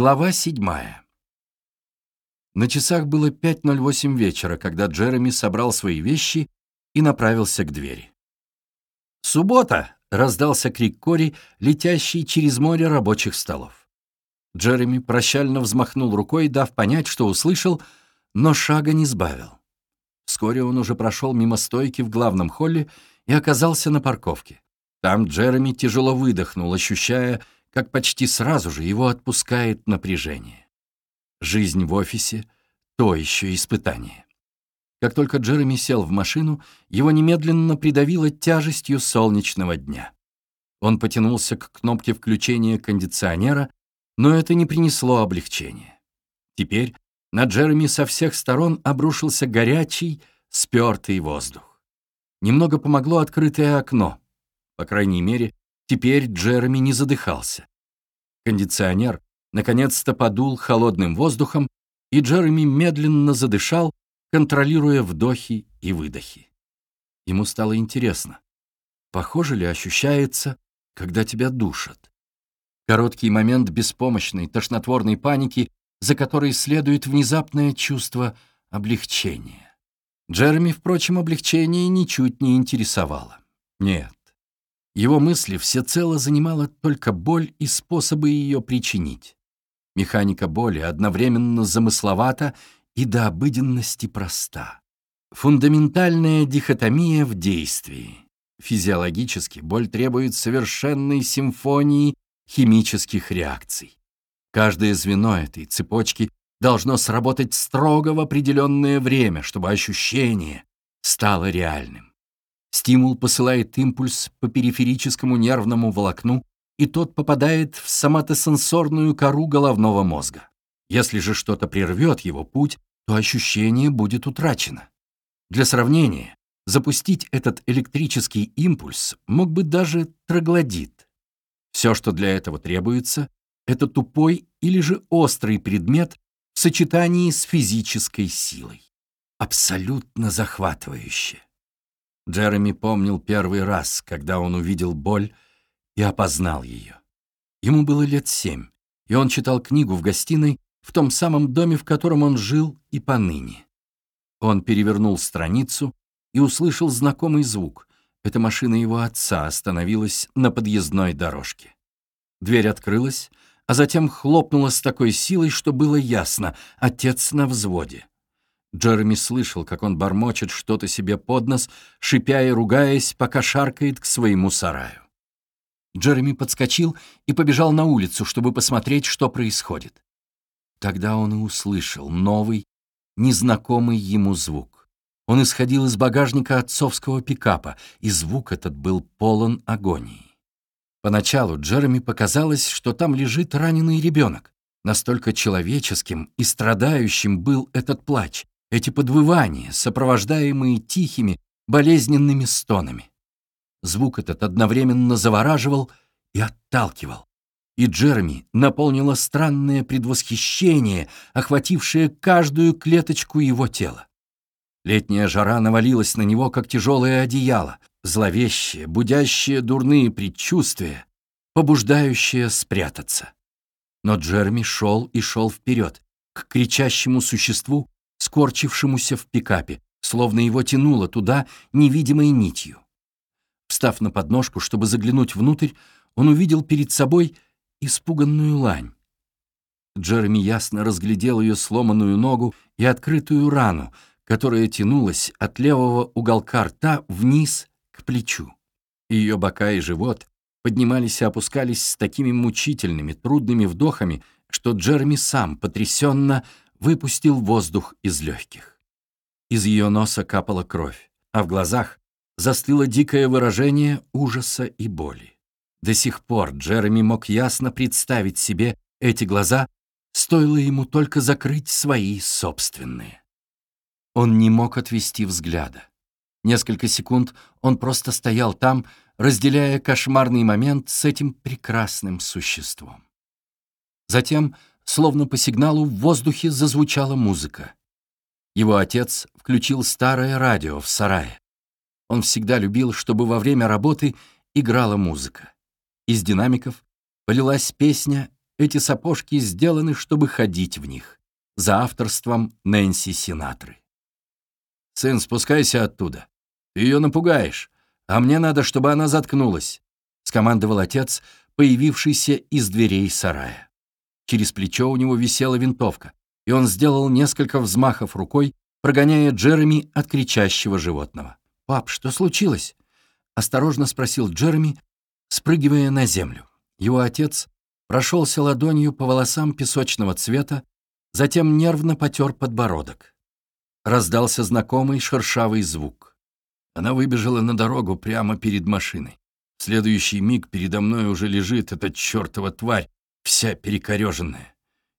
Глава седьмая. На часах было 5.08 вечера, когда Джереми собрал свои вещи и направился к двери. «Суббота!» — раздался крик Кори, летящий через море рабочих столов. Джереми прощально взмахнул рукой, дав понять, что услышал, но шага не сбавил. Вскоре он уже прошел мимо стойки в главном холле и оказался на парковке. Там Джереми тяжело выдохнул, ощущая, как почти сразу же его отпускает напряжение. Жизнь в офисе — то еще испытание. Как только Джереми сел в машину, его немедленно придавило тяжестью солнечного дня. Он потянулся к кнопке включения кондиционера, но это не принесло облегчения. Теперь на Джереми со всех сторон обрушился горячий, спертый воздух. Немного помогло открытое окно. По крайней мере, Теперь Джереми не задыхался. Кондиционер наконец-то подул холодным воздухом, и Джереми медленно задышал, контролируя вдохи и выдохи. Ему стало интересно, похоже ли ощущается, когда тебя душат. Короткий момент беспомощной, тошнотворной паники, за которой следует внезапное чувство облегчения. Джереми, впрочем, облегчение ничуть не интересовало. Нет, его мысли всецело занимала только боль и способы ее причинить. Механика боли одновременно замысловата и до обыденности проста. Фундаментальная дихотомия в действии. Физиологически боль требует совершенной симфонии химических реакций. Каждое звено этой цепочки должно сработать строго в определенное время, чтобы ощущение стало реальным. Стимул посылает импульс по периферическому нервному волокну, и тот попадает в соматосенсорную кору головного мозга. Если же что-то прервет его путь, то ощущение будет утрачено. Для сравнения, запустить этот электрический импульс мог бы даже троглодит. Все, что для этого требуется, это тупой или же острый предмет в сочетании с физической силой. Абсолютно захватывающе. Джереми помнил первый раз, когда он увидел боль и опознал ее. Ему было лет семь, и он читал книгу в гостиной в том самом доме, в котором он жил и поныне. Он перевернул страницу и услышал знакомый звук. Эта машина его отца остановилась на подъездной дорожке. Дверь открылась, а затем хлопнула с такой силой, что было ясно — отец на взводе. Джереми слышал, как он бормочет что-то себе под нос, шипя и ругаясь, пока шаркает к своему сараю. Джереми подскочил и побежал на улицу, чтобы посмотреть, что происходит. Тогда он и услышал новый, незнакомый ему звук. Он исходил из багажника отцовского пикапа, и звук этот был полон агонии. Поначалу Джереми показалось, что там лежит раненый ребенок. Настолько человеческим и страдающим был этот плач, эти подвывания, сопровождаемые тихими, болезненными стонами. Звук этот одновременно завораживал и отталкивал. И Джереми наполнило странное предвосхищение, охватившее каждую клеточку его тела. Летняя жара навалилась на него, как тяжелое одеяло, зловещее, будящее дурные предчувствия, побуждающее спрятаться. Но Джереми шел и шел вперед, к кричащему существу, скорчившемуся в пикапе, словно его тянуло туда невидимой нитью. Встав на подножку, чтобы заглянуть внутрь, он увидел перед собой испуганную лань. Джереми ясно разглядел ее сломанную ногу и открытую рану, которая тянулась от левого уголка рта вниз к плечу. Ее бока и живот поднимались и опускались с такими мучительными, трудными вдохами, что Джереми сам потрясенно выпустил воздух из легких. Из ее носа капала кровь, а в глазах застыло дикое выражение ужаса и боли. До сих пор Джереми мог ясно представить себе эти глаза, стоило ему только закрыть свои собственные. Он не мог отвести взгляда. Несколько секунд он просто стоял там, разделяя кошмарный момент с этим прекрасным существом. Затем Словно по сигналу в воздухе зазвучала музыка. Его отец включил старое радио в сарае. Он всегда любил, чтобы во время работы играла музыка. Из динамиков полилась песня эти сапожки сделаны, чтобы ходить в них, за авторством Нэнси Синатры. «Сын, спускайся оттуда. Ты ее напугаешь, а мне надо, чтобы она заткнулась», — скомандовал отец, появившийся из дверей сарая. Через плечо у него висела винтовка, и он сделал несколько взмахов рукой, прогоняя Джереми от кричащего животного. «Пап, что случилось?» — осторожно спросил Джереми, спрыгивая на землю. Его отец прошелся ладонью по волосам песочного цвета, затем нервно потер подбородок. Раздался знакомый шершавый звук. Она выбежала на дорогу прямо перед машиной. В следующий миг передо мной уже лежит эта чертова тварь, вся перекореженная.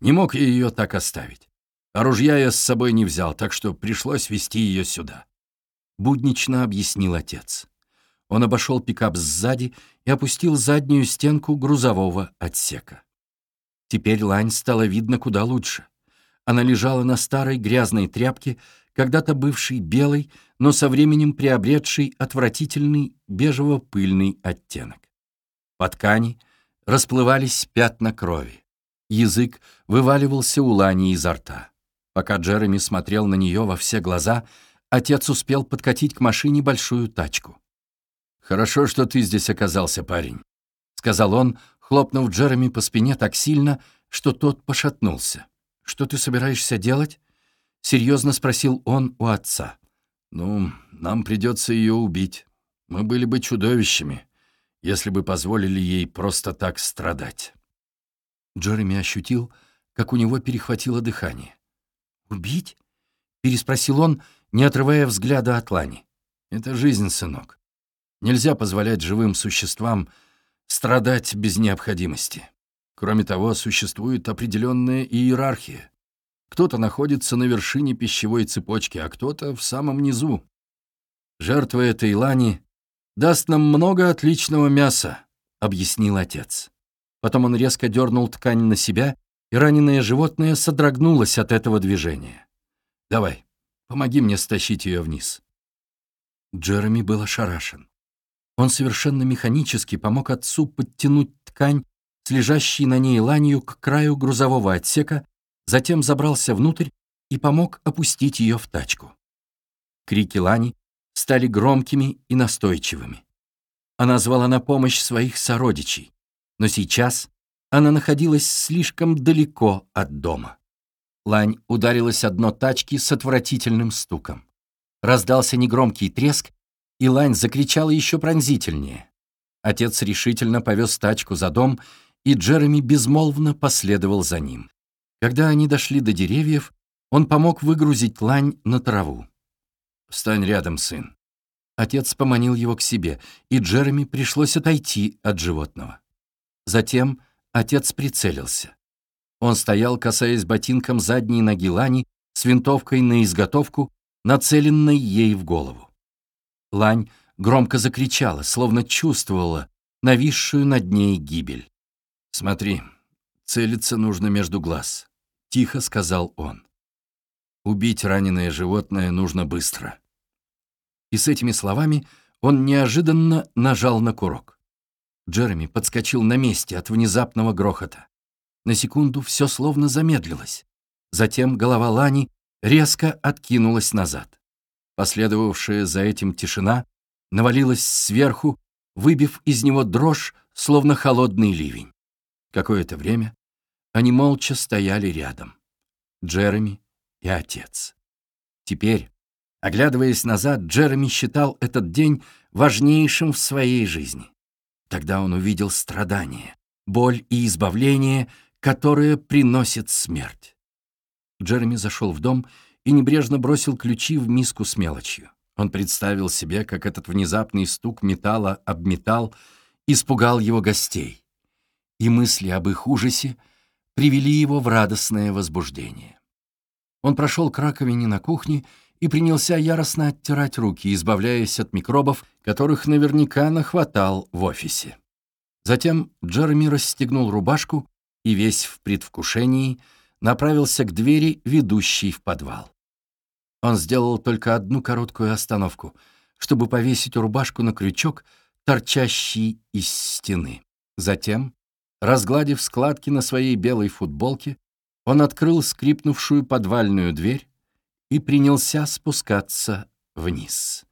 Не мог я ее так оставить. А я с собой не взял, так что пришлось вести ее сюда. Буднично объяснил отец. Он обошел пикап сзади и опустил заднюю стенку грузового отсека. Теперь лань стало видно куда лучше. Она лежала на старой грязной тряпке, когда-то бывшей белой, но со временем приобретшей отвратительный бежево-пыльный оттенок. По ткани расплывались пятна крови. Язык вываливался у Лани изо рта. Пока Джереми смотрел на нее во все глаза, отец успел подкатить к машине большую тачку. «Хорошо, что ты здесь оказался, парень», — сказал он, хлопнув Джереми по спине так сильно, что тот пошатнулся. «Что ты собираешься делать?» — серьезно спросил он у отца. «Ну, нам придется ее убить. Мы были бы чудовищами, если бы позволили ей просто так страдать». Джереми ощутил, как у него перехватило дыхание. «Убить?» — переспросил он, не отрывая взгляда от Лани. «Это жизнь, сынок. Нельзя позволять живым существам страдать без необходимости. Кроме того, существует определенная иерархия. Кто-то находится на вершине пищевой цепочки, а кто-то в самом низу. Жертва этой лани даст нам много отличного мяса, объяснил отец. Потом он резко дернул ткань на себя, и раненое животное содрогнулось от этого движения. «Давай, помоги мне стащить ее вниз». Джереми был ошарашен. Он совершенно механически помог отцу подтянуть ткань с лежащей на ней ланью к краю грузового отсека, затем забрался внутрь и помог опустить ее в тачку. Крики Лани стали громкими и настойчивыми. Она звала на помощь своих сородичей, но сейчас она находилась слишком далеко от дома. Лань ударилась о дно тачки с отвратительным стуком. Раздался негромкий треск, и Лань закричала еще пронзительнее. Отец решительно повез тачку за дом, и Джереми безмолвно последовал за ним. Когда они дошли до деревьев, он помог выгрузить Лань на траву. «Встань рядом, сын». Отец поманил его к себе, и Джереми пришлось отойти от животного. Затем отец прицелился. Он стоял, касаясь ботинком задней ноги Лани с винтовкой на изготовку, нацеленной ей в голову. Лань громко закричала, словно чувствовала нависшую над ней гибель. «Смотри, целиться нужно между глаз», — тихо сказал он. «Убить раненое животное нужно быстро». И с этими словами он неожиданно нажал на курок. Джереми подскочил на месте от внезапного грохота. На секунду все словно замедлилось. Затем голова Лани резко откинулась назад. Последовавшая за этим тишина навалилась сверху, выбив из него дрожь, словно холодный ливень. Какое-то время они молча стояли рядом. Джереми и отец. Теперь, оглядываясь назад, Джереми считал этот день важнейшим в своей жизни. Тогда он увидел страдания, боль и избавление, которое приносит смерть. Джереми зашел в дом и небрежно бросил ключи в миску с мелочью. Он представил себе, как этот внезапный стук металла об металл испугал его гостей, и мысли об их ужасе привели его в радостное возбуждение. Он прошел к раковине на кухне и принялся яростно оттирать руки, избавляясь от микробов, которых наверняка нахватал в офисе. Затем Джереми расстегнул рубашку и весь в предвкушении направился к двери, ведущей в подвал. Он сделал только одну короткую остановку, чтобы повесить рубашку на крючок, торчащий из стены. Затем Разгладив складки на своей белой футболке, он открыл скрипнувшую подвальную дверь и принялся спускаться вниз.